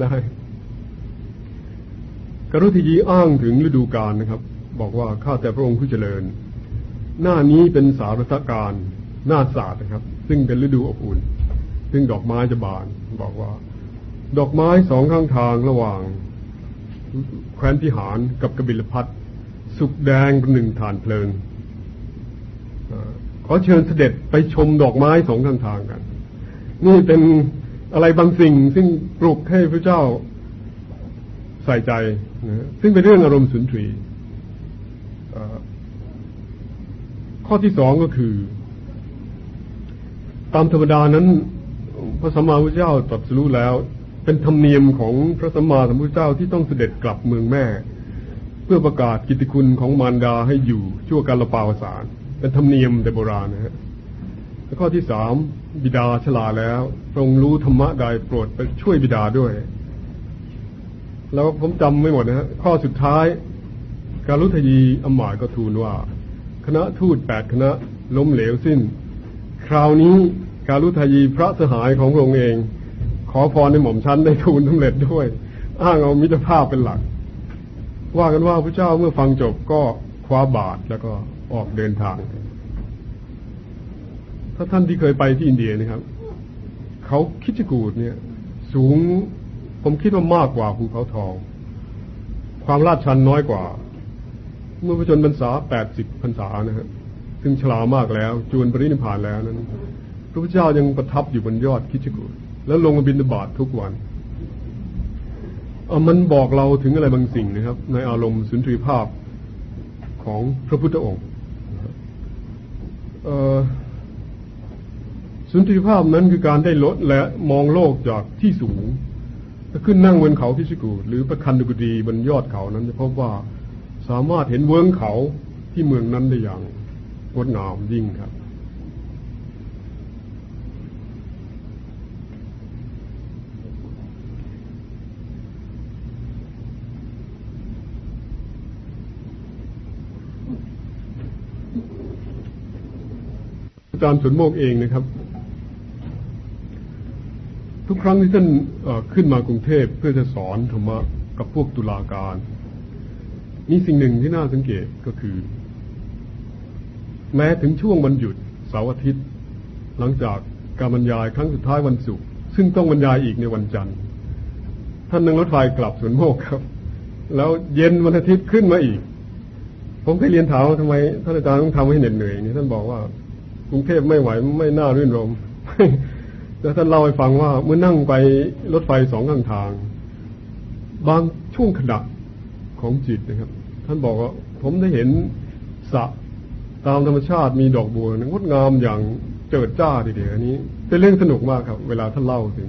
ได้กรุทียีอ้างถึงฤดูกาลนะครับ บอกว่าข้าแต่พระองค์ผู้เจริญ หน้านี้เป็นสารสการหน้าศาสตร์นะครับ ซึ่งเป็นฤดูอบอุ่น ซึ่งดอกไม้จะบาน บอกว่า ดอกไม้สองข้างทางระหว่างแคว้นพิหารกับกบิลพัทสุกแดงเป็นหนึ่งฐานเพลิงขอเชิญเสด็จไปชมดอกไม้สองข้างทางกัน นี่เป็น อะไรบางสิ่งซึ่งปลุกให้พระเจ้าใส่ใจนะซึ่งเป็นเรื่องอารมณ์สุนทรีข้อที่สองก็คือ ตามธรรมดานั้น พระสัมมาพุทธเจ้าตรัสรู้แล้ว เป็นธรรมเนียมของพระสัมมาสัมพุทธเจ้าที่ต้องเสด็จกลับเมืองแม่ เพื่อประกาศกิตติคุณของมารดาให้อยู่ชั่วการละปาวสารเป็นธรรมเนียมแต่โบราณนะฮะ ข้อที่สามบิดาฉลาแล้วทรงรู้ธรรมะใดโปรดไปช่วยบิดาด้วย แล้วผมจำไม่หมดนะฮะข้อสุดท้าย การุทยีอมายก็ทูลว่า คณะทูตแปดคณะล้มเหลวสิ้น คราวนี้การุทยีพระสหายของพระองค์เอง ขอพรในหม่อมชั้นได้ทูลสำเร็จด้วย อ้างเอามิตรภาพเป็นหลัก ว่ากันว่าพระเจ้าเมื่อฟังจบก็คว้าบาทแล้วก็ออกเดินทาง ถ้าท่านที่เคยไปที่อินเดียนะครับ เขาคิดจกูดเนี่ย สูงผมคิดว่ามากกว่าภูเขาทอง ความลาดชันน้อยกว่า เมื่อพระชนพรรษาแปดสิบพรรษานะครับซึ่งฉลามากแล้ว จวนปรินิพานแล้วนั้น พระพุทธเจ้ายังประทับอยู่บนยอดคิชกูดแล้วลงมาบินบาตทุกวันมันบอกเราถึงอะไรบางสิ่งนะครับ ในอารมณ์สุนทรีภาพของพระพุทธองค์ สุนทรีภาพนั้นคือการได้ลดและมองโลกจากที่สูงถ้าขึ้นนั่งบนเขาพิชิกูหรือประคันดุกดีบนยอดเขานั้นจะพบว่าสามารถเห็นเวิ้งเขาที่เมืองนั้นได้อย่างงดงามยิ่งครับ อาจารย์สุนโมกเองนะครับ ทุกครั้งที่ท่านขึ้นมากรุงเทพเพื่อจะสอนธรรมะกับพวกตุลาการ มีสิ่งหนึ่งที่น่าสังเกตก็คือ แม้ถึงช่วงวันหยุดเสาร์อาทิตย์ หลังจากการบรรยายครั้งสุดท้ายวันศุกร์ซึ่งต้องบรรยายอีกในวันจันทร์ ท่านนั่งรถไฟกลับสวนโมกครับ แล้วเย็นวันอาทิตย์ขึ้นมาอีก ผมเคยเรียนถามว่าทำไมท่านอาจารย์ต้องทำให้เหน็ดเหนื่อยนี่ท่านบอกว่ากรุงเทพไม่ไหวไม่น่ารื่นรม แล้วท่านเล่าให้ฟังว่าเมื่อนั่งไปรถไฟสองข้างทาง บางช่วงขณะของจิตนะครับ ท่านบอกว่า ผมได้เห็นสระตามธรรมชาติมีดอกบัวงดงามอย่างเจิดจ้าทีเดียวอันนี้เป็นเรื่องสนุกมากครับ เวลาท่านเล่าถึง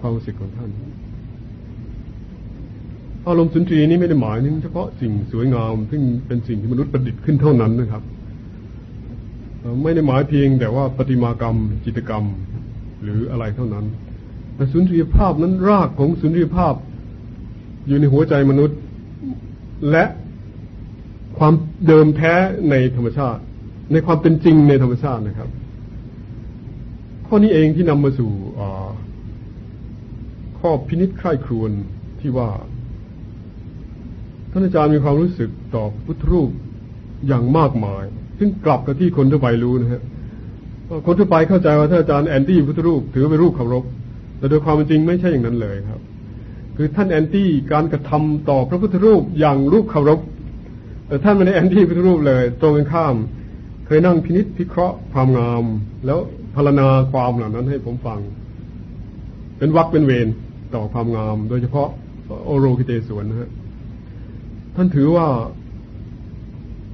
ความรู้สึกของท่านอารมณ์สุนทรีนี้ไม่ได้หมายถึงเฉพาะสิ่งสวยงามซึ่งเป็นสิ่งที่มนุษย์ประดิษฐ์ขึ้นเท่านั้นนะครับ ไม่ได้หมายเพียงแต่ว่าปฏิมากรรม จิตกรรม หรืออะไรเท่านั้นแต่สุนทรียภาพนั้นรากของสุนทรียภาพ อยู่ในหัวใจมนุษย์ และความเดิมแท้ในธรรมชาติ ในความเป็นจริงในธรรมชาตินะครับ ข้อนี้เองที่นำมาสู่ข้อพินิจใคร่ครวญที่ว่าท่านอาจารย์มีความรู้สึกต่อพุทธรูปอย่างมากมาย ซึ่งกลับกับที่คนทั่วไปรู้นะฮะ คนทั่วไปเข้าใจว่าท่านอาจารย์ anti พุทธรูปถือเป็นรูปเคารพแต่โดยความจริงไม่ใช่อย่างนั้นเลยครับ คือท่าน anti การกระทำต่อพระพุทธรูปอย่างรูปเคารพแต่ท่านไม่ได้ anti พุทธรูปเลย ตรงกันข้าม เคยนั่งพินิจพิเคราะห์ความงาม แล้วพารณาความเหล่านั้นให้ผมฟัง เป็นวักเป็นเวรต่อความงาม โดยเฉพาะโอโรกิเตสวนนะฮะท่านถือว่า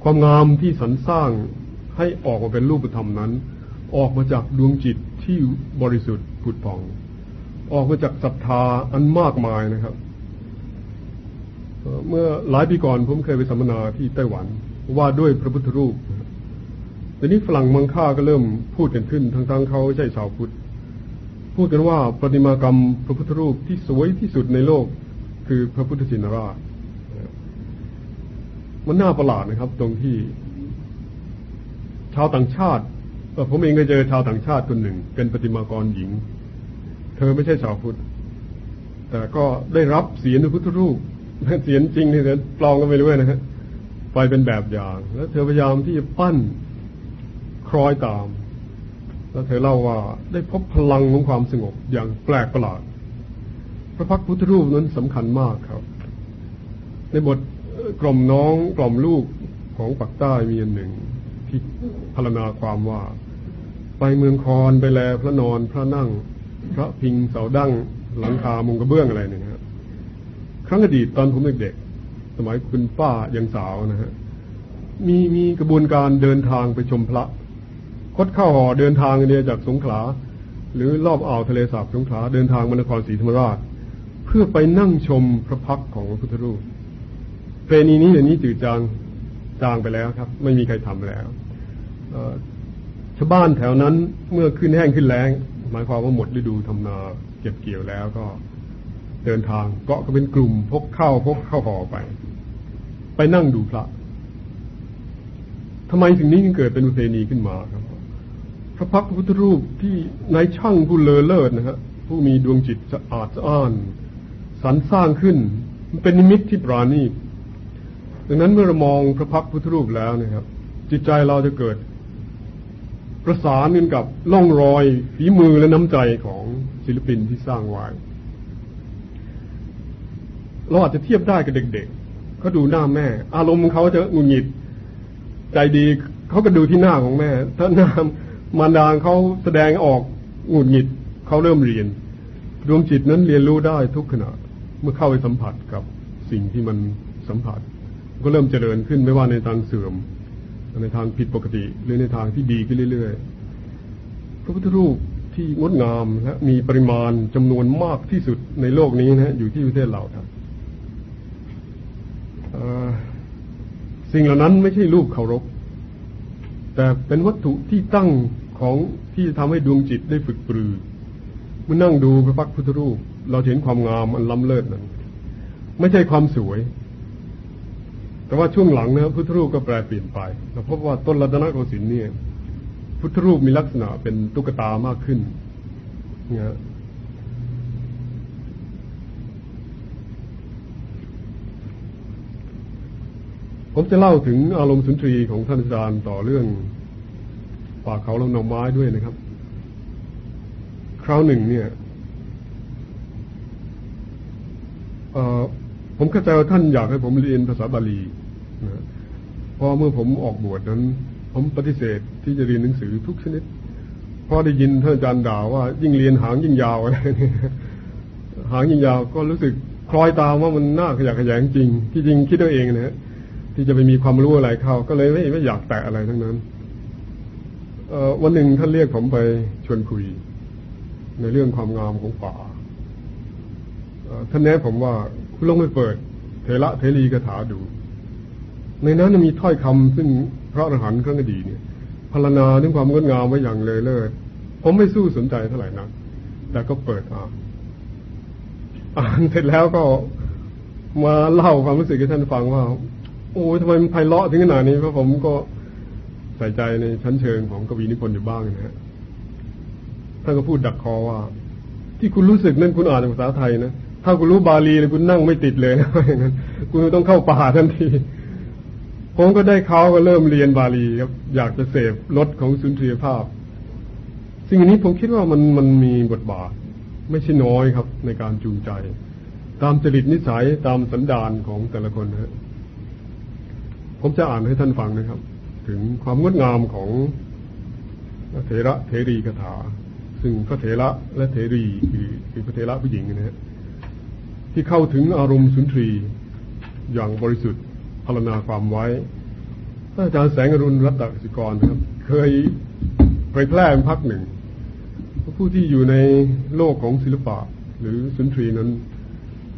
ความงามที่สรรสร้างให้ออกมาเป็นรูปธรรมนั้น ออกมาจากดวงจิตที่บริสุทธิ์ผุดผ่อง ออกมาจากศรัทธาอันมากมายนะครับ เมื่อหลายปีก่อนผมเคยไปสัมมนาที่ไต้หวันว่าด้วยพระพุทธรูปแต่นี้ฝรั่งมังค่าก็เริ่มพูดกันขึ้นทั้งๆเขาใช่ชาวพุทธพูดกันว่าประติมากรรมพระพุทธรูปที่สวยที่สุดในโลกคือพระพุทธชินราช มันน่าประหลาดนะครับ ตรงที่ ชาวต่างชาติ ผมเองก็เจอชาวต่างชาติคนหนึ่ง เป็นปฏิมากรหญิง เธอไม่ใช่ชาวพุทธแต่ก็ได้รับเสียงพระพุทธรูปเสียงจริงนี่เธอปลองก็ไม่รู้นะฮะไปเป็นแบบอย่าง แล้วเธอพยายามที่จะปั้นคล้อยตาม แล้วเธอเล่าว่าได้พบพลังของความสงบอย่างแปลกประหลาด พระพักพุทธรูปนั้นสำคัญมากครับ ในบทกล่อมน้องกล่อมลูกของปักใต้มีอันหนึ่งที่พรรณนาความว่า ไปเมืองคอนไปแลพระนอนพระนั่ง พระพิงเสาดั้งหลังคามุงกระเบื้องอะไรเนี่ยครับครั้งอดีตตอนผมเด็กๆสมัยคุณป้ายังสาวนะฮะมีมีกระบวนการเดินทางไปชมพระคดเข้าหอเดินทางเนี่ยจากสงขลา หรือรอบอ่าวทะเลสาบสงขลาเดินทางมานครศรีธรรมราช เพื่อไปนั่งชมพระพักของพระพุทธรูปเปรณีนี้เดี๋ยวนี้จืดจางจางไปแล้วครับ ไม่มีใครทำแล้ว ชาวบ้านแถวนั้นเมื่อขึ้นแห้งขึ้นแล้ง หมายความว่าหมดฤดูทำนาเก็บเกี่ยวแล้วก็เดินทางเกาะก็เป็นกลุ่มพกข้าวพกข้าวห่อไป ไปนั่งดูพระทำไมสิ่งนี้จึงเกิดเป็นประเพณีขึ้นมาครับพระพักพระพุทธรูปที่นายช่างผู้เลอเลิศนะฮะผู้มีดวงจิตสะอาดสะอ้านสรรสร้างขึ้น มันเป็นนิมิตที่ปราณีตดังนั้นเมื่อเรามองพระพักพุทธรูปแล้วนะครับ จิตใจเราจะเกิด ประสานกันกับล่องรอยฝีมือและน้ำใจของศิลปินที่สร้างไว้เราอาจจะเทียบได้กับเด็กๆเขาดูหน้าแม่ อารมณ์เขาจะงุนหงิด ใจดีเขาก็ดูที่หน้าของแม่ ถ้าหน้ามารดาเขาแสดงออกงุนหงิดเขาเริ่มเรียนดวงจิตนั้นเรียนรู้ได้ทุกขณะเมื่อเข้าไปสัมผัสกับสิ่งที่มันสัมผัส ก็เริ่มเจริญขึ้นไม่ว่าในทางเสื่อม ในทางผิดปกติหรือในทางที่ดีขึ้นเรื่อยๆ พระพุทธรูปที่งดงามและมีปริมาณจำนวนมากที่สุดในโลกนี้นะอยู่ที่ประเทศเราครับสิ่งเหล่านั้นไม่ใช่รูปเคารพ แต่เป็นวัตถุที่ตั้งของที่ทำให้ดวงจิตได้ฝึกปรือเมื่อนั่งดูพระพักพุทธรูป เราเห็นความงามอันล้ำเลิศนั้น ไม่ใช่ความสวย แต่ว่าช่วงหลังนะพุทธรูปก็แปลเปลี่ยนไปเราพบว่าต้นรัตนโกสินทร์เนี่ยพุทธรูปมีลักษณะเป็นตุ๊กตามากขึ้นนะผมจะเล่าถึงอารมณ์สุนทรีของท่านอาจารย์ต่อเรื่องป่าเขาลำนองไม้ด้วยนะครับ คราวหนึ่งเนี่ยผมเข้าใจว่าท่านอยากให้ผมเรียนภาษาบาลี พอเมื่อผมออกบวชนั้น ผมปฏิเสธที่จะเรียนหนังสือทุกชนิดพอได้ยินท่านอาจารย์ด่าว่า ยิ่งเรียนหางยิ่งยาวอะไรนี่หางยิ่งยาวก็รู้สึกคล้อยตามว่ามันน่าขยะขยงจริง ที่จริงคิดตัวเองนะที่จะไปมีความรู้อะไรเข้า ก็เลยไม่ไม่อยากแตะอะไรทั้งนั้นวันหนึ่งท่านเรียกผมไปชวนคุย ในเรื่องความงามของป่าท่านแนะผมว่าคุณลองไปเปิด เทระเทรีกถาดู ในนั้นมีถ้อยคำซึ่งพระอรหันต์ครั้งอดีเนี่ยพรรณนาถึงความงดงามไว้อย่างเลยเลิศผมไม่สู้สนใจเท่าไหร่นักแต่ก็เปิดอ่านอ่านเสร็จแล้วก็มาเล่าความรู้สึกให้ท่านฟังว่า โอ้ยทำไมมันไพเราะถึงขนาดนี้เพราะผมก็ใส่ใจในชั้นเชิงของกวีนิพนธ์อยู่บ้างนะฮะท่านก็พูดดักคอว่า ที่คุณรู้สึกนั่นคุณอ่านภาษาไทยนะถ้าคุณรู้บาลีเลยคุณนั่งไม่ติดเลยนะอย่างนั้นคุณต้องเข้าป่าทันที ผมก็ได้เขาก็เริ่มเรียนบาลีครับอยากจะเสพรสของสุนทรียภาพ สิ่งนี้ผมคิดว่ามันมันมีบทบาท ไม่ใช่น้อยครับ ในการจูงใจ ตามจริตนิสัยตามสันดานของแต่ละคนนะผมจะอ่านให้ท่านฟังนะครับ ถึงความงดงามของเถระเทรีคาถา ซึ่งพระเถระและเทรีคือคือพระเถระผู้หญิงนะฮะที่เข้าถึงอารมณ์สุนทรีอย่างบริสุทธิ์ พารณาความไว้อาจารย์แสงอรุณรัตสิกรนะครับ เคยเผยแพร่พักหนึ่ง ผู้ที่อยู่ในโลกของศิลปะ หรือสุนทรีนั้น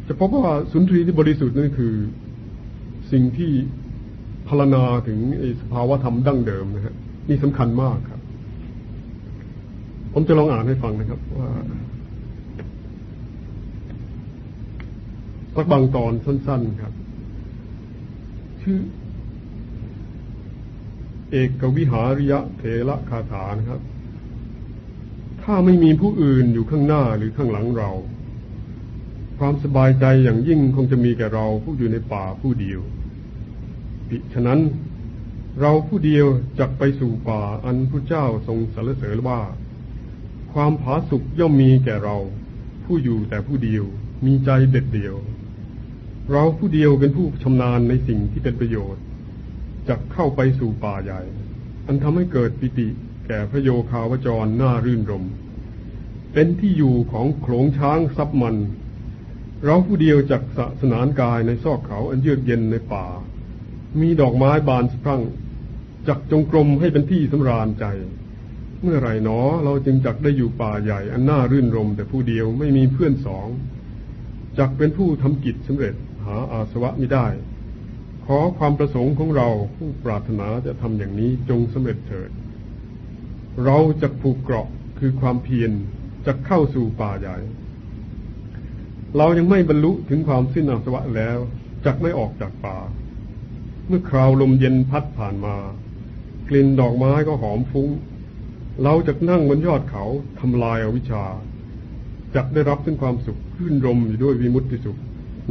จะพบว่าสุนทรีที่บริสุทธิ์นั่นคือสิ่งที่พารณาถึงสภาวะธรรมดั้งเดิมนะฮะนี่สำคัญมากครับ ผมจะลองอ่านให้ฟังนะครับ ว่าสักบางตอนสั้น ๆ ครับ ชื่อ เอกวิหาริยะเทระคาถานะครับ ถ้าไม่มีผู้อื่นอยู่ข้างหน้าหรือข้างหลังเรา ความสบายใจอย่างยิ่งคงจะมีแก่เราผู้อยู่ในป่าผู้เดียวปิฉะนั้นเราผู้เดียวจักไปสู่ป่าอันพระเจ้าทรงสรรเสริญว่า ความผาสุกย่อมมีแก่เรา ผู้อยู่แต่ผู้เดียวมีใจเด็ดเดียว เราผู้เดียวเป็นผู้ชำนาญในสิ่งที่เป็นประโยชน์จะเข้าไปสู่ป่าใหญ่ อันทำให้เกิดปิติแก่พระโยคาวจรน่ารื่นรม เป็นที่อยู่ของโขลงช้างซับมัน เราผู้เดียวจักสะสนานกายในซอกเขาอันเยือกเย็นในป่า มีดอกไม้บานสะพรั่งจักจงกรมให้เป็นที่สำราญใจ เมื่อไรหนอเราจึงจักได้อยู่ป่าใหญ่อันน่ารื่นรม แต่ผู้เดียวไม่มีเพื่อนสอง จักเป็นผู้ทำกิจสำเร็จ หาอาสวะไม่ได้ ขอความประสงค์ของเราผู้ปรารถนาจะทำอย่างนี้จงสำเร็จเถิด เราจะผูกเกราะคือความเพียรจะเข้าสู่ป่าใหญ่ เรายังไม่บรรลุถึงความสิ้นอาสวะแล้วจะไม่ออกจากป่า เมื่อคราวลมเย็นพัดผ่านมา กลิ่นดอกไม้ก็หอมฟุง้ง เราจะนั่งบนยอดเขาทำลายอาวิชชาจะได้รับถึงความสุขขึ้นรมอยู่ด้วยวิมุตติสุข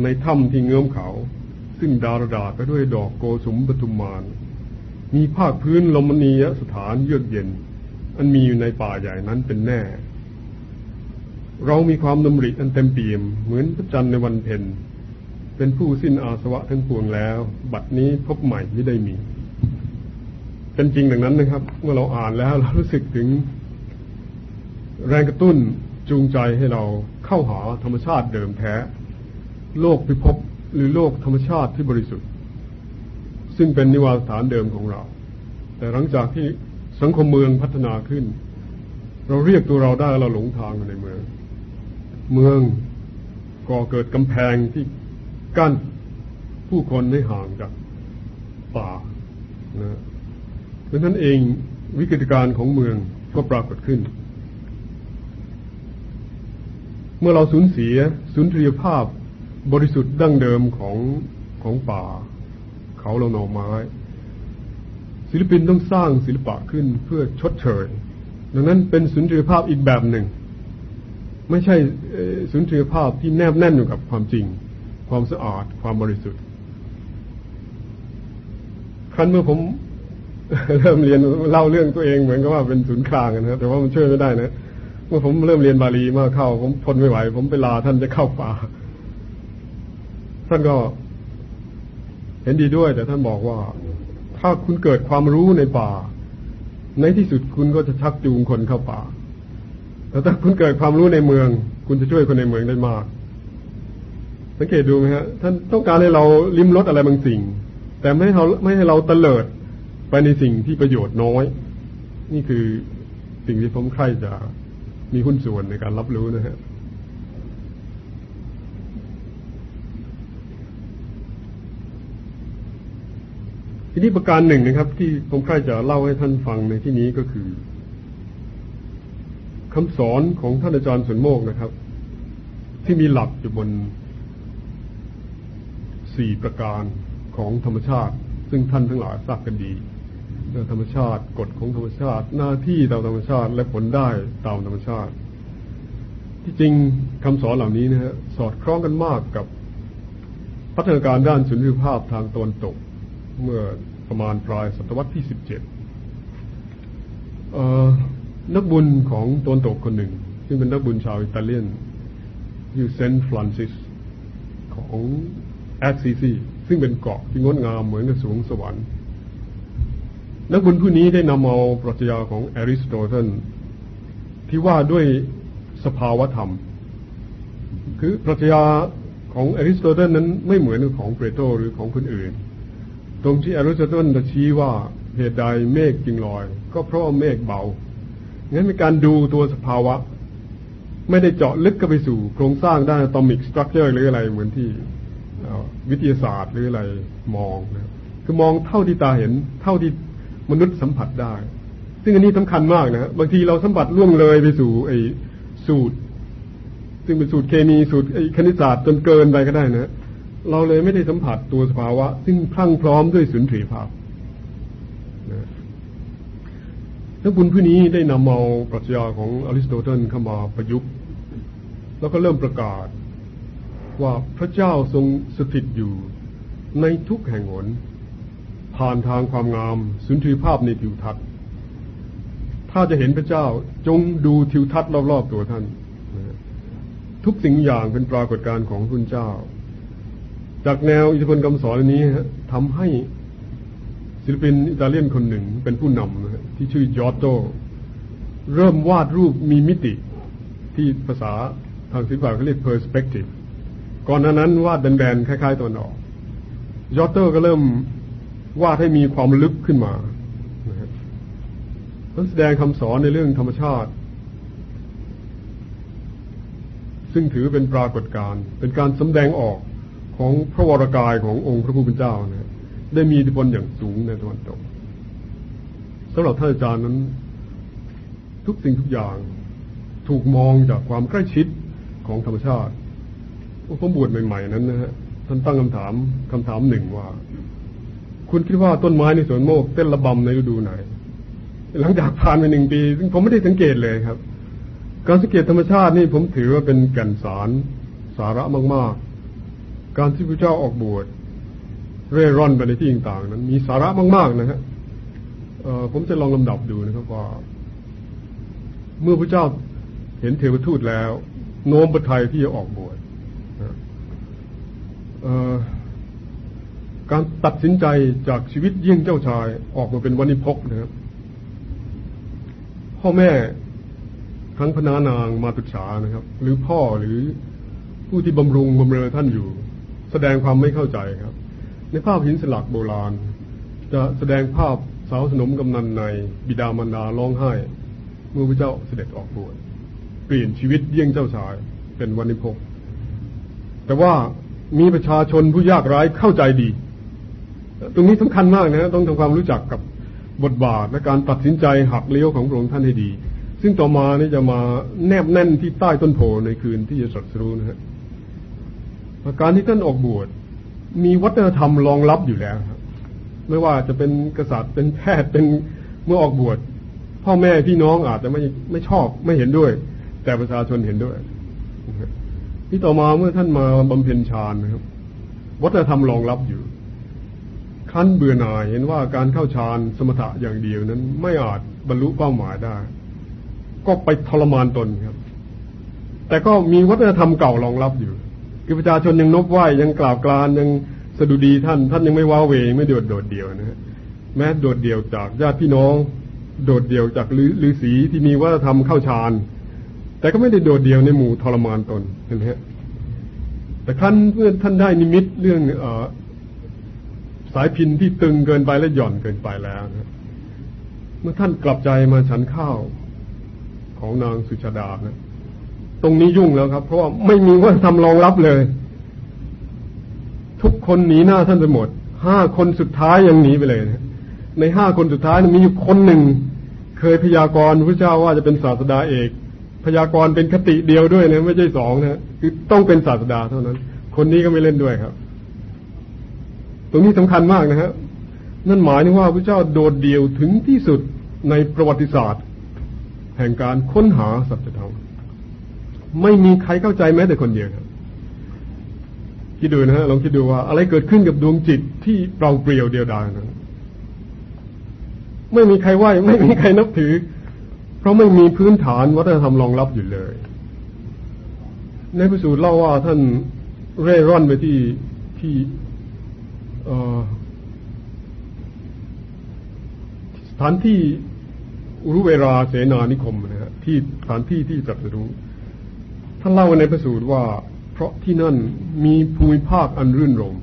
ในถ้ำที่เงื้อมเขา ซึ่งดารดาไปด้วยดอกโกสุมปทุมมาน มีภาคพื้นลมณียสถานเยือกเย็น อันมีอยู่ในป่าใหญ่นั้นเป็นแน่ เรามีความดำริอันเต็มเปี่ยมเหมือนพระจันทร์ในวันเพ็ญเป็นผู้สิ้นอาสวะทั้งปวงแล้ว บัดนี้พบใหม่ไม่ได้มี เป็นจริงดังนั้นนะครับ เมื่อเราอ่านแล้วเรารู้สึกถึง แรงกระตุ้นจูงใจให้เราเข้าหาธรรมชาติเดิมแท้ โลกพิภพหรือโลกธรรมชาติที่บริสุทธิ์ ซึ่งเป็นนิวาสถานเดิมของเรา แต่หลังจากที่สังคมเมืองพัฒนาขึ้น เราเรียกตัวเราได้เราหลงทางในเมือง เมืองก่อเกิดกำแพงที่กั้นผู้คนให้ห่างจากป่านะเพราะนั้นเองวิกฤตการของเมืองก็ปรากฏขึ้น เมื่อเราสูญเสียสุนทรียภาพ บริสุทธิ์ดั้งเดิมของของป่า เขาเราหน่อไม้ ศิลปินต้องสร้างศิลปะขึ้นเพื่อชดเชยดังนั้นเป็นสุนทรียภาพอีกแบบหนึ่ง ไม่ใช่สุนทรียภาพที่แนบแน่นอยู่กับความจริง ความสะอาดความบริสุทธิ์ครั้นเมื่อผมเริ่มเรียนเล่าเรื่องตัวเองเหมือนกับว่าเป็นศูนย์กลางนะครับแต่ว่ามันช่วยไม่ได้นะเมื่อผมเริ่มเรียนบาลีมาเข้า ผมทนไม่ไหว ผมไปลาท่านจะเข้าป่า ท่านก็เห็นดีด้วย แต่ท่านบอกว่า ถ้าคุณเกิดความรู้ในป่า ในที่สุดคุณก็จะชักจูงคนเข้าป่า แต่ถ้าคุณเกิดความรู้ในเมือง คุณจะช่วยคนในเมืองได้มาก สังเกตดูไหมฮะ ท่านต้องการให้เราลิ้มรสอะไรบางสิ่ง แต่ไม่ให้เราไม่ให้เราเตลิดไปในสิ่งที่ประโยชน์น้อย นี่คือสิ่งที่ผมใคร่จะมีหุ้นส่วนในการรับรู้นะฮะ ทีนี้ประการหนึ่งนะครับ ที่ผมใคร่จะเล่าให้ท่านฟังในที่นี้ก็คือคำสอนของท่านอาจารย์สุนโมกนะครับ ที่มีหลักอยู่บนสี่ประการของธรรมชาติ ซึ่งท่านทั้งหลายทราบกันดีเรื่องธรรมชาติกฎของธรรมชาติ หน้าที่ตามธรรมชาติและผลได้ตามธรรมชาติ ที่จริงคำสอนเหล่านี้นะฮะสอดคล้องกันมากกับพัฒนาการด้านสุนทรียภาพทางตะวันตก เมื่อประมาณปลายศตวรรษที่สิบเจ็ดนักบุญของตะวันตกคนหนึ่ง ซึ่งเป็นนักบุญชาวอิตาเลียนคือเซนต์ฟรานซิสของแอสซีซีซึ่งเป็นเกาะที่งดงามเหมือนกับสูงสวรรค์ นักบุญผู้นี้ได้นำเอาปรัชญาของอริสโตเติลที่ว่าด้วยสภาวธรรม คือปรัชญาของอริสโตเติลนั้นไม่เหมือนของเพลโตหรือของคนอื่น ตรงที่อริสโตเติลชี้ว่าเหตุใดเมฆจึงลอย ก็เพราะเมฆเบา งั้นเป็นการดูตัวสภาวะ ไม่ได้เจาะลึกเข้าไปสู่ โครงสร้างด้าน atomic structure หรืออะไรเหมือนที่วิทยาศาสตร์หรืออะไรมองนะคือมองเท่าที่ตาเห็น เท่าที่มนุษย์สัมผัสได้ ซึ่งอันนี้สำคัญมากนะบางทีเราสัมผัสล่วงเลยไปสู่ไอ้สูตร ซึ่งเป็นสูตรเคมีสูตรไอ้คณิตศาสตร์จนเกินไปก็ได้นะ เราเลยไม่ได้สัมผัสตัวสภาวะ ซึ่งพรั่งพร้อมด้วยสุนทรีภาพนักบุญผู้นี้ได้นำเอาปรัชญาของอริสโตเติลเข้ามาประยุกต์ แล้วก็เริ่มประกาศ ว่าพระเจ้าทรงสถิตอยู่ในทุกแห่งหน ผ่านทางความงามสุนทรีภาพในทิวทัศน์ ถ้าจะเห็นพระเจ้าจงดูทิวทัศน์รอบๆตัวท่าน ทุกสิ่งอย่างเป็นปรากฏการณ์ของพระเจ้า จากแนวอิทธิพลคำสอนนี้ทำให้ศิลปินอิตาเลียนคนหนึ่งเป็นผู้นำที่ชื่อยอตโตเริ่มวาดรูปมีมิติที่ภาษาทางศิลปะเขาเรียก perspective ก่อนหน้านั้นวาดแบนๆคล้ายๆตัวหนอกยอตเตอร์ก็เริ่มวาดให้มีความลึกขึ้นมานะครับแสดงคำสอนในเรื่องธรรมชาติ ซึ่งถือเป็นปรากฏการณ์ เป็นการสำแดงออก ของพระวรากายขององค์พระผู้เป็นเจ้านะได้มีอิทธิพลอย่างสูงในตะวันตกสำหรับท่านอาจารย์นั้น ทุกสิ่งทุกอย่างถูกมองจากความใกล้ชิดของธรรมชาติผมบวชใหม่ๆนั้นนะฮะท่านตั้งคำถามคำถามหนึ่งว่า คุณคิดว่าต้นไม้ในสวนโมกเต้นระบำในฤดูไหน หลังจากผ่านไปหนึ่งปี ซึ่งผมไม่ได้สังเกตเลยครับ การสังเกตธรรมชาตินี่ผมถือว่าเป็นแก่นสารสาระมาก ๆ การที่พระเจ้าออกบวชเร่ร่อนไปในที่ต่างๆนั้น มีสาระมากๆนะฮะผมจะลองลำดับดูนะครับว่า เมื่อพระเจ้าเห็นเทวทูตแล้ว โน้มประทัยที่จะออกบวชการตัดสินใจจากชีวิตยิ่งเจ้าชายออกมาเป็นวันิพกนะครับพ่อแม่ทั้งพนานางมาตุษานะครับ หรือพ่อหรือผู้ที่บำรุงบำเรอท่านอยู่ แสดงความไม่เข้าใจครับ ในภาพหินสลักโบราณ จะแสดงภาพสาวสนมกำนันในบิดามารดาร้องไห้ เมื่อพระเจ้าเสด็จออกบวชเปลี่ยนชีวิตเยี่ยงเจ้าชายเป็นวันิพกแต่ว่ามีประชาชนผู้ยากไร้เข้าใจดี ตรงนี้สำคัญมากนะต้องทำความรู้จักกับบทบาทและการตัดสินใจหักเลี้ยวของพระองค์ท่านให้ดี ซึ่งต่อมานี่จะมาแนบแน่นที่ใต้ต้นโพในคืนที่จะสัตรู้นะฮะ การที่ท่านออกบวชมีวัฒนธรรมรองรับอยู่แล้วครับไม่ว่าจะเป็นกษัตริย์เป็นแพทย์เป็นเมื่อออกบวชพ่อแม่พี่น้องอาจจะไม่ไม่ชอบไม่เห็นด้วย แต่ประชาชนเห็นด้วยที่ต่อมาเมื่อท่านมาบำเพ็ญฌานนะครับ วัฒนธรรมรองรับอยู่ขั้นเบื่อหน่ายเห็นว่าการเข้าฌานสมถะอย่างเดียวนั้น ไม่อาจบรรลุเป้าหมายได้ ก็ไปทรมานตนครับ แต่ก็มีวัฒนธรรมเก่ารองรับอยู่ คือประชาชนยังนบไหวยังกล่าวกลานยังสดุดีท่าน ท่านยังไม่ว้าเวไม่โดดโดดเดียวนะฮะแม้โดดเดี่ยวจากญาติพี่น้อง โดดเดี่ยวจากฤาษีที่มีวัฒนธรรมเข้าฌานแต่ก็ไม่ได้โดดเดี่ยวในหมู่ทรมานตนเห็นไหมฮะแต่ขั้นเมื่อท่านได้นิมิตเรื่องอสายพินที่ตึงเกินไปและหย่อนเกินไปแล้วนะเมื่อท่านกลับใจมาฉันข้าวของนางสุชาดานะ ตรงนี้ยุ่งแล้วครับ เพราะว่าไม่มีว่าทำรองรับเลย ทุกคนหนีหน้าท่านไปหมดห้าคนสุดท้ายยังหนีไปเลยนะในห้าคนสุดท้ายมีอยู่คนหนึ่ง เคยพยากรณ์พระเจ้าว่าจะเป็นศาสดาเอก พยากรณ์เป็นคติเดียวด้วยนะไม่ใช่สองนะคือต้องเป็นศาสดาเท่านั้น คนนี้ก็ไม่เล่นด้วยครับ ตรงนี้สำคัญมากนะฮะนั่นหมายถึงว่าพระเจ้าโดดเดี่ยวถึงที่สุดในประวัติศาสตร์ แห่งการค้นหาสัจธรรม ไม่มีใครเข้าใจแม้แต่คนเดียวครับคิดดูนะฮะลองคิดดูว่า อะไรเกิดขึ้นกับดวงจิตที่เปล่าเปลี่ยวเดียวดายนั้นไม่มีใครไหวไม่มีใครนับถือ เพราะไม่มีพื้นฐานวัฒนธรรมรองรับอยู่เลย ในพระสูตรเล่าว่าท่านเร่ร่อนไปที่ที่สถานที่รู้เวลาเสนานิคมนะฮะที่สถานที่ที่จับสรู้านเล่าในพระสูตรว่า เพราะที่นั่นมีภูมิภาคอันรื่นรม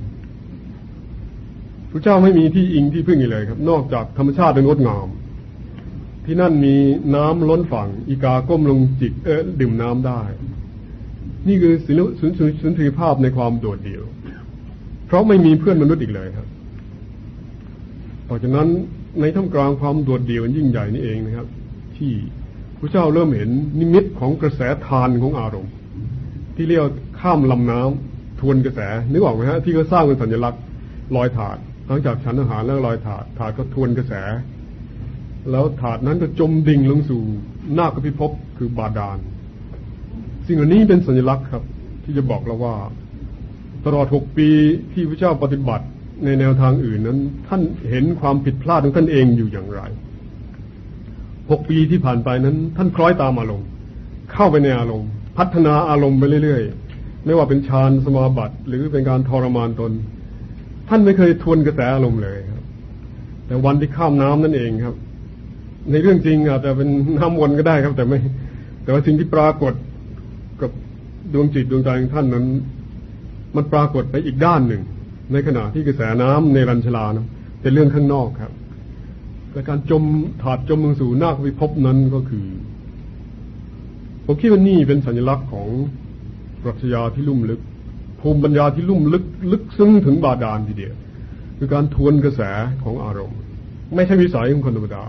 พระเจ้าไม่มีที่อิงที่พึ่งอีกเลยครับ นอกจากธรรมชาติอันงดงาม ที่นั่นมีน้ำล้นฝั่ง อีกาก้มลงจิกเออดื่มน้ำได้ นี่คือสินสุนสุนทรีภาพในความโดดเดี่ยว เพราะไม่มีเพื่อนมนุษย์อีกเลยครับต่อจากนั้นในท่ามกลางความโดดเดี่ยวยิ่งใหญ่นี่เองนะครับ ที่พระเจ้าเริ่มเห็นนิมิตของกระแสทานของอารมณ์ ที่เรียกข้ามลำน้ำทวนกระแสนึกออกไหมฮะที่เขาสร้างเป็นสัญลักษณ์ลอยถาดหลังจากฉันอาหารแล้วลอยถาดถาดก็ทวนกระแส แล้วถาดนั้นก็จมดิ่งลงสู่นาคพิภพคือบาดาล สิ่งเหล่านี้เป็นสัญลักษณ์ครับ ที่จะบอกเราว่า ตลอดหกปีที่พระเจ้าปฏิบัติในแนวทางอื่นนั้น ท่านเห็นความผิดพลาดของท่านเองอยู่อย่างไรหกปีที่ผ่านไปนั้น ท่านคล้อยตามอารมณ์เข้าไปในอารมณ์ พัฒนาอารมณ์ไปเรื่อยๆ ไม่ว่าเป็นฌานสมาบัติหรือเป็นการทรมานตน ท่านไม่เคยทวนกระแสอารมณ์เลยครับ แต่วันที่ข้ามน้ำนั่นเองครับ ในเรื่องจริงอาจจะเป็นน้ำวนก็ได้ครับ แต่ไม่ แต่ว่าสิ่งที่ปรากฏกับดวงจิตดวงใจของท่านนั้น มันปรากฏไปอีกด้านหนึ่ง ในขณะที่กระแสน้ำในรัญชลานะเป็นเรื่องข้างนอกครับแต่การจมถาดจมลงสู่นาควิภพนั้นก็คือ ผมคิดว่านี่เป็นสัญลักษณ์ของปรัชญาที่ลุ่มลึก ภูมิปัญญาที่ลุ่มลึกลึกซึ้งถึงบาดาลทีเดียว คือการทวนกระแสของอารมณ์ ไม่ใช่วิสัยของคนธรรมดา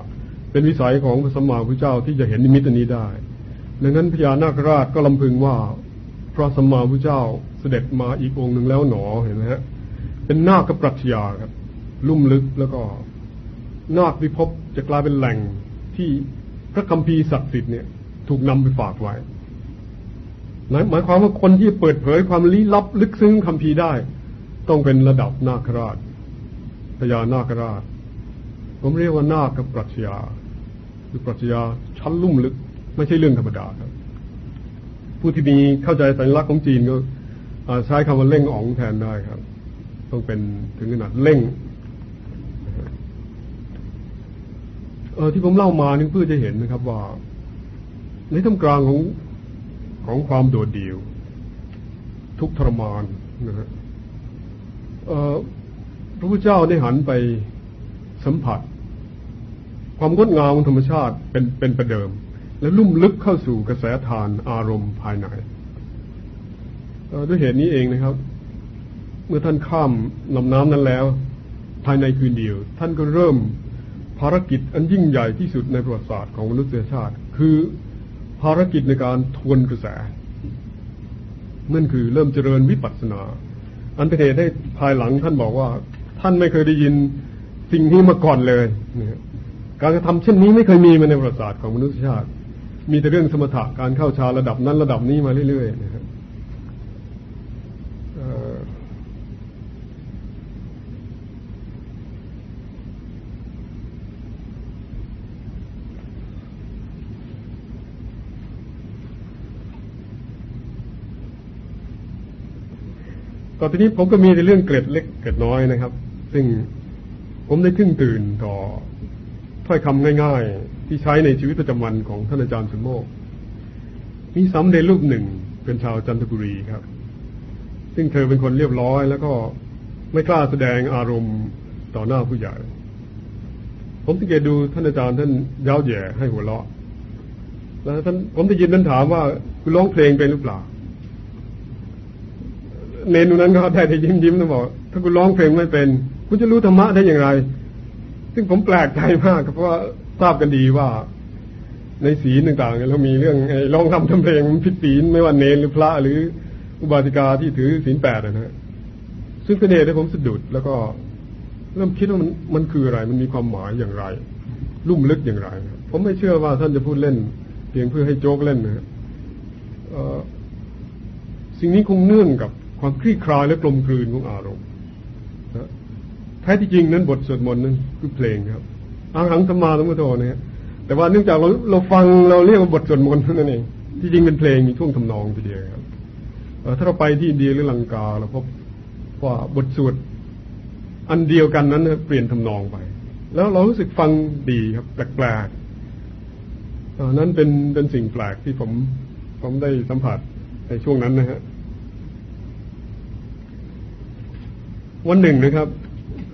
เป็นวิสัยของพระสัมมาพุทธเจ้าที่จะเห็นนิมิตอันนี้ได้ดังนั้นพญานาคราชก็ลำพึงว่าพระสัมมาพุทธเจ้าเสด็จมาอีกองค์หนึ่งแล้วหนอเห็นไหมฮะเป็นนาคกับปรัชญาครับ ลุ่มลึกแล้วก็นาควิภพจะกลายเป็นแหล่งที่พระคัมภีร์ศักดิ์สิทธิ์เนี่ย ถูกนำไปฝากไว้หมายความว่าคนที่เปิดเผยความลี้ลับลึกซึ้งคัมภีได้ ต้องเป็นระดับนาคราชพญานาคราช ผมเรียกว่านาคกับปรัชญาคือปรัชญาชั้นลุ่มลึก ไม่ใช่เรื่องธรรมดาครับ ผู้ที่มีเข้าใจสัญลักษณ์ของจีนก็ใช้คำว่าเล่งอ๋องแทนได้ครับ ต้องเป็นถึงขนาดเล่งเออที่ผมเล่ามานี่เพื่อจะเห็นนะครับว่า ในท่ามกลางของของความโดดเดี่ยว ทุกทรมานนะฮะพระพุทธเจ้าได้หันไปสัมผัส ความงดงามของธรรมชาติเป็นเป็นประเดิม และลุ่มลึกเข้าสู่กระแสทานอารมณ์ภายในด้วยเหตุนี้เองนะครับ เมื่อท่านข้ามลำน้ำนั้นแล้ว ภายในคืนเดียว ท่านก็เริ่มภารกิจอันยิ่งใหญ่ที่สุดในประวัติศาสตร์ของมนุษยชาติ คือ ภารกิจในการทวนกระแส นั่นคือเริ่มเจริญวิปัสสนา อันเป็นเหตุให้ภายหลังท่านบอกว่า ท่านไม่เคยได้ยินสิ่งนี้มาก่อนเลยการกระทำเช่นนี้ไม่เคยมีมาในประวัติศาสตร์ของมนุษยชาติ มีแต่เรื่องสมถะการเข้าชาระดับนั้นระดับนี้มาเรื่อยๆนะครับ ต่อทีนี้ผมก็มีในเรื่องเกร็ดเล็กเกร็ดน้อยนะครับ ซึ่งผมได้ขึ้นตื่นต่อถ้อยคำง่าย ๆ ที่ใช้ในชีวิตประจำวันของท่านอาจารย์สุโมกมีสำเด็จรูปหนึ่งเป็นชาวจันทบุรีครับ ซึ่งเธอเป็นคนเรียบร้อย แล้วก็ไม่กล้าแสดงอารมณ์ต่อหน้าผู้ใหญ่ ผมสังเกตดูท่านอาจารย์ท่านย้าวแย่ให้หัวเราะ แล้วท่านผมได้ยินท่านถามว่าคุณร้องเพลงเป็นหรือเปล่า เนนนั้นก็ได้แต่ยิ้มยิ้มนะบอก ถ้าคุณร้องเพลงไม่เป็นคุณจะรู้ธรรมะได้อย่างไร ซึ่งผมแปลกใจมากเพราะว่าทราบกันดีว่า ในศีลต่างๆเรามีเรื่องร้องทำทำเพลงผิดศีลไม่ว่าเนนหรือพระหรืออุบาสิกาที่ถือศีลแปดนะฮะซึ่งเป็นเหตุให้ผมสะดุด แล้วก็เริ่มคิดว่ามันมันคืออะไร มันมีความหมายอย่างไร ลุ่มลึกอย่างไร ผมไม่เชื่อว่าท่านจะพูดเล่น เพียงเพื่อให้โจ๊กเล่นนะฮะสิ่งนี้คงเนื่องกับ ความคลี่คลายและกลมกลืนของอารมณ์แท้ที่จริงนั้นบทสวดมนต์นั้นคือเพลงครับอาหังสมาสมุทโธนะแต่ว่าเนื่องจากเราเราฟังเราเรียกว่าบทสวดมนต์นั่นเองที่จริงเป็นเพลงมีท่วงทำนองทีเดียวครับถ้าเราไปที่อินเดียหรือลังกาเราพบว่าบทสวดอันเดียวกันนั้นเปลี่ยนทำนองไป แล้วเรารู้สึกฟังดีครับแปลกๆนั้นเป็นเป็นสิ่งแปลกที่ผมผมได้สัมผัสในช่วงนั้นนะฮะ วันหนึ่งนะครับ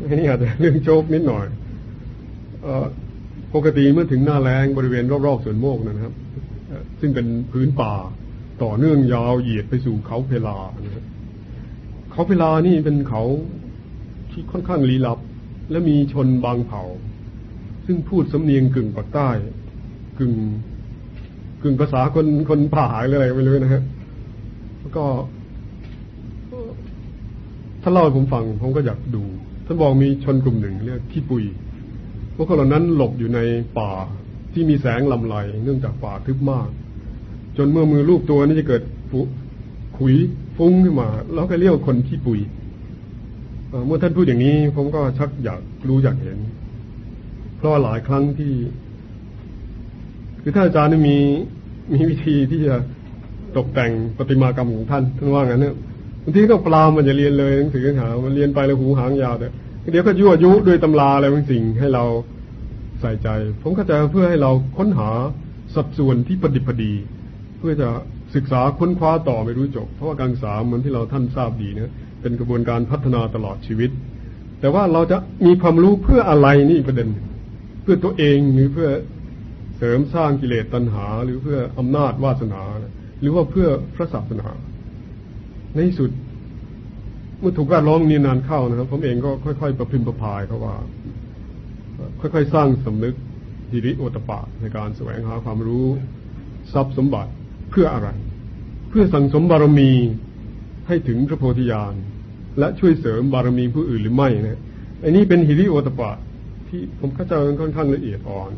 อันนี้อาจจะเรื่องโจ๊กนิดหน่อยอปกติเมื่อถึงหน้าแรงบริเวณรอบๆสวนโมกนะครับ ซึ่งเป็นพื้นป่าต่อเนื่องยาวเหยียดไปสู่เขาเพลานะครับเขาเพลานี่เป็นเขาที่ค่อนข้างลี้ลับ และมีชนบางเผ่า ซึ่งพูดสำเนียงกึ่งปากใต้กึ่งกึ่งภาษาคนคนป่าอะไรไม่รู้นะฮะแล้วก็ ท่านเล่าให้ผมฟังผมก็อยากดู ท่านบอกมีชนกลุ่มหนึ่งเรียกขี้ปุย พวกคนเหล่านั้นหลบอยู่ในป่าที่มีแสงลำไรเนื่องจากป่าทึบมาก จนเมื่อมือลูกตัวนี้จะเกิดขุยฟุ้งขึ้นมา แล้วก็เรียกว่าคนขี้ปุยเมื่อท่านพูดอย่างนี้ ผมก็ชักอยากรู้อยากเห็น เพราะหลายครั้งที่ คือท่านอาจารย์มีมีวิธีที่จะตกแต่งประติมากรรมของท่านท่านว่างั้นเนี่ย บางทีก็ปลามันจะเรียนเลยหนังสือหามันเรียนไปแล้วหูหางยาวแต่เดี๋ยวก็ยั่วยุด้วยตำราอะไรบางสิ่งให้เราใส่ใจ ผมก็จะเพื่อให้เราค้นหาสัดส่วนที่ปฏิพดี เพื่อจะศึกษาค้นคว้าต่อไม่รู้จบ เพราะว่าการศึกษาเหมือนที่เราท่านทราบดีนะเป็นกระบวนการพัฒนาตลอดชีวิต แต่ว่าเราจะมีความรู้เพื่ออะไรนี่ประเด็น เพื่อตัวเองหรือเพื่อเสริมสร้างกิเลสตัณหา หรือเพื่ออำนาจวาสนา หรือว่าเพื่อพระศาสนา ในที่สุดเมื่อถูกแวดล้อมนี้นานเข้านะครับ ผมเองก็ค่อยๆ ประพิมพ์ประพายเขาว่า ค่อยๆ สร้างสำนึกฮิริโอตปะในการแสวงหาความรู้ทรัพย์สมบัติเพื่ออะไร เพื่อสั่งสมบารมีให้ถึงพระโพธิญาณและช่วยเสริมบารมีผู้อื่นหรือไม่นะอันนี้เป็นฮิริโอตปะ ที่ผมเข้าใจค่อนข้างละเอียดอ่อน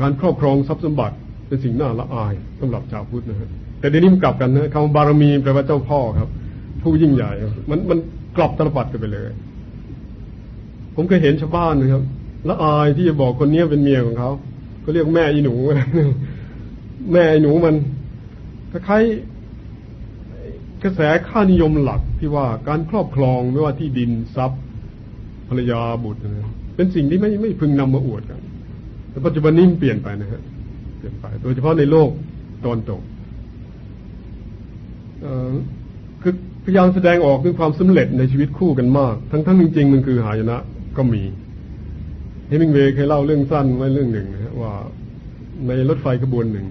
การครอบครองทรัพย์สมบัติเป็นสิ่งน่าละอายสำหรับชาวพุทธนะฮะ แต่เดี๋ยวนี้มันกลับกันนะคำบารมีแปลว่าเจ้าพ่อครับ ผู้ยิ่งใหญ่ มันมันกลับตลปัดกันไปเลย ผมเคยเห็นชาวบ้านนะครับละอายที่จะบอกคนนี้เป็นเมียของเขาก็เรียกแม่อีหนู แม่อีหนูมันคล้ายกระแสค่านิยมหลักที่ว่าการครอบครองไม่ว่าที่ดินทรัพย์ภรรยาบุตรนะเป็นสิ่งที่ไม่ไม่พึงนำมาอวดกันแต่ปัจจุบันนี้เปลี่ยนไปนะฮะเปลี่ยนไป โดยเฉพาะในโลกตอนตก คือพยายามแสดงออกถึงความสำเร็จในชีวิตคู่กันมาก ทั้งทั้งจริง ๆ มันคือหายนะก็มีเฮมิงเวย์เคยเล่าเรื่องสั้นไว้เรื่องหนึ่งนะว่าในรถไฟขบวนหนึ่ง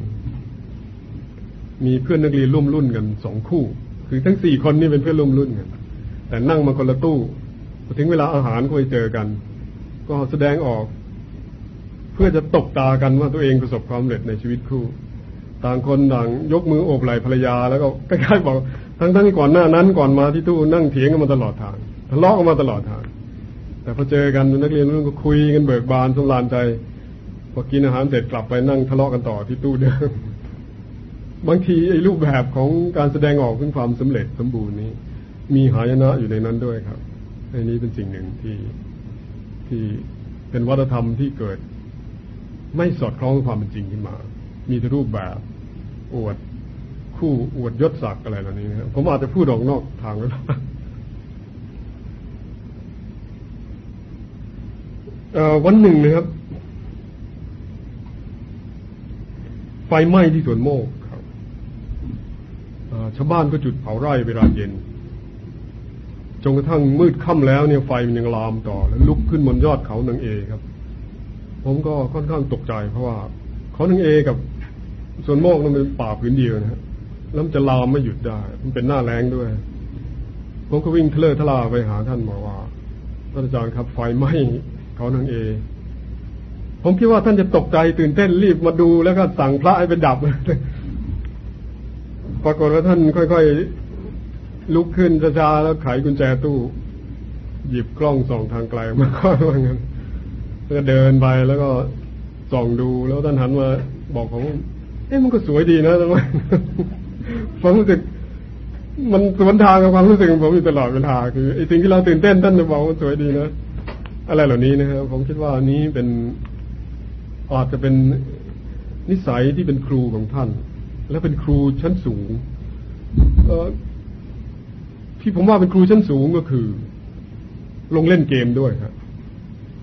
มีเพื่อนนักเรียนร่วมรุ่นกันสองคู่ คือทั้งสี่คนนี่เป็นเพื่อนร่วมรุ่นกันแต่นั่งมาคนละตู้พอถึงเวลาอาหารก็ไปเจอกัน ก็แสดงออก เพื่อจะตกตากันว่าตัวเองประสบความสำเร็จในชีวิตคู่ ต่างคนต่างยกมือโอบไหล่ภรรยา แล้วก็ใกล้ๆบอกทั้งทั้งก่อนหน้านั้นก่อนมาที่ตู้นั่งเถียงกันมาตลอดทางทะเลาะกันมาตลอดทาง แต่พอเจอกันนักเรียนรุ่นก็คุยกันเบิกบานสำราญใจพอกินอาหารเสร็จกลับไปนั่งทะเลาะกันต่อที่ตู้เดิมบางทีไอ้รูปแบบของการแสดงออกถึงความสำเร็จสมบูรณ์นี้ มีหายนะอยู่ในนั้นด้วยครับอันนี้เป็นสิ่งหนึ่งที่ที่เป็นวัฒนธรรมที่เกิด ไม่สอดคล้องกับความเป็นจริงขึ้นมา มีแต่รูปแบบ อวด คู่อวดยศศักดิ์อะไรเหล่านี้นะครับผมอาจจะพูดออกนอกทางแล้ววันหนึ่งนะครับ ไฟไหม้ที่สวนโมกชาวบ้านก็จุดเผาไร่เวลาเย็นจนกระทั่งมืดค่ำแล้วเนี่ยไฟมันยังลามต่อ แล้วลุกขึ้นบนยอดเขาหนังเอครับ ผมก็ค่อนข้างตกใจเพราะว่าเขานางเอกับ สวนโมกข์นั้นเป็นป่าพื้นเดียวนะฮะแล้วมันจะลามไม่หยุดได้ มันเป็นหน้าแล้งด้วย ผมก็วิ่งทะเล่อทะล่าไปหาท่านบอกว่าท่านอาจารย์ครับไฟไหม้เขานางเอ ผมคิดว่าท่านจะตกใจตื่นเต้นรีบมาดูแล้วก็สั่งพระให้ไปดับ ปรากฏว่าท่านค่อยๆลุกขึ้นช้าๆแล้วไขกุญแจตู้ หยิบกล้องส่องทางไกลมาค่อยว่างั้นแล้วก็เดินไปแล้วก็ส่องดูแล้วท่านหันมาบอกผม เอ๊ะมันก็สวยดีนะทำไมผมรู้สึก มันสวนทางกับความรู้สึกของผมอยู่ตลอดเวลาคือไอ้สิ่งที่เราตื่นเต้นท่านจะบอกว่าสวยดีนะอะไรเหล่านี้นะครับผมคิดว่านี้เป็นอาจจะเป็นนิสัยที่เป็นครูของท่าน และเป็นครูชั้นสูงที่ผมว่าเป็นครูชั้นสูงก็คือ ลงเล่นเกมด้วยครับ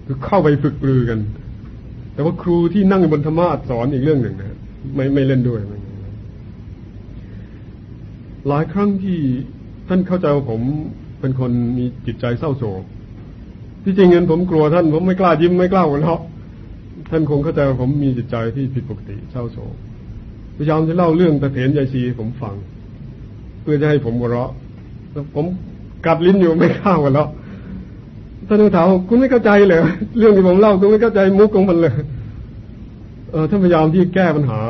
คือเข้าไปฝึกปรือกัน แต่ว่าครูที่นั่งบนธรรมะสอนอีกเรื่องหนึ่งนะ ไม่ไม่เล่นด้วยหลายครั้งที่ท่านเข้าใจว่าผมเป็นคนมีจิตใจเศร้าโศก ที่จริงเงินผมกลัวท่านผมไม่กล้ายิ้มไม่กล้าหัวเราะท่านคงเข้าใจว่าผมมีจิตใจที่ผิดปกติเศร้าโศกพยายามจะเล่าเรื่องตะเถียนยายชีผมฟัง เพื่อจะให้ผมหัวเราะผมกัดลิ้นอยู่ไม่ข้าวกันแล้วท่านถามคุณไม่เข้าใจเลยเรื่องที่ผมเล่าคุณไม่เข้าใจมุกของมันเลย ท่านพยายามที่แก้ปัญหา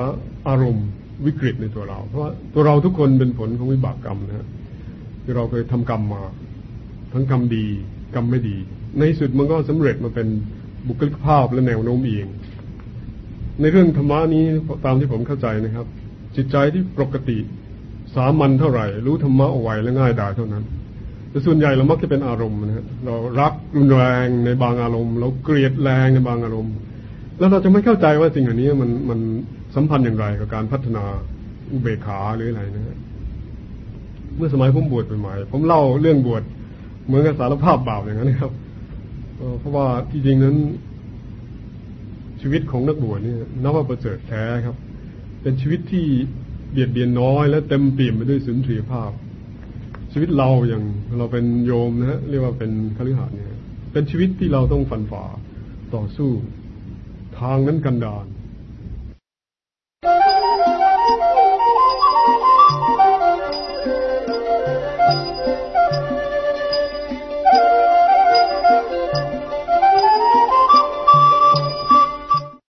อารมณ์วิกฤตในตัวเรา เพราะว่าตัวเราทุกคนเป็นผลของวิบากกรรมนะฮะที่เราเคยทำกรรมมา ทั้งกรรมดีกรรมไม่ดี ในสุดมันก็สำเร็จมาเป็นบุคลิกภาพและแนวโน้มเอง ในเรื่องธรรมะนี้ตามที่ผมเข้าใจนะครับ จิตใจที่ปกติสามัญเท่าไหร่ รู้ธรรมะเอาไว้และง่ายดายเท่านั้นแต่ส่วนใหญ่เรามักจะเป็นอารมณ์นะฮะเรารักรุนแรงในบางอารมณ์ เราเกลียดแรงในบางอารมณ์ แล้วเราจะไม่เข้าใจว่าสิ่งเหล่านี้มันมันสัมพันธ์อย่างไรกับการพัฒนาอุเบกขาหรืออะไรนะ เมื่อสมัยผมบวชใหม่ๆผมเล่าเรื่องบวชเหมือนกับสารภาพบาปอย่างนั้นนะครับเพราะว่าที่จริงนั้น ชีวิตของนักบวชนี่นับว่าประเสริฐแท้ครับ เป็นชีวิตที่เบียดเบียนน้อย และเต็มเปี่ยมไปด้วยสุนทรียภาพ ชีวิตเราอย่างเราเป็นโยมนะฮะเรียกว่าเป็นคฤหัสถ์เนี่ย เป็นชีวิตที่เราต้องฟันฝ่าต่อสู้ ทางนั้นกันดาน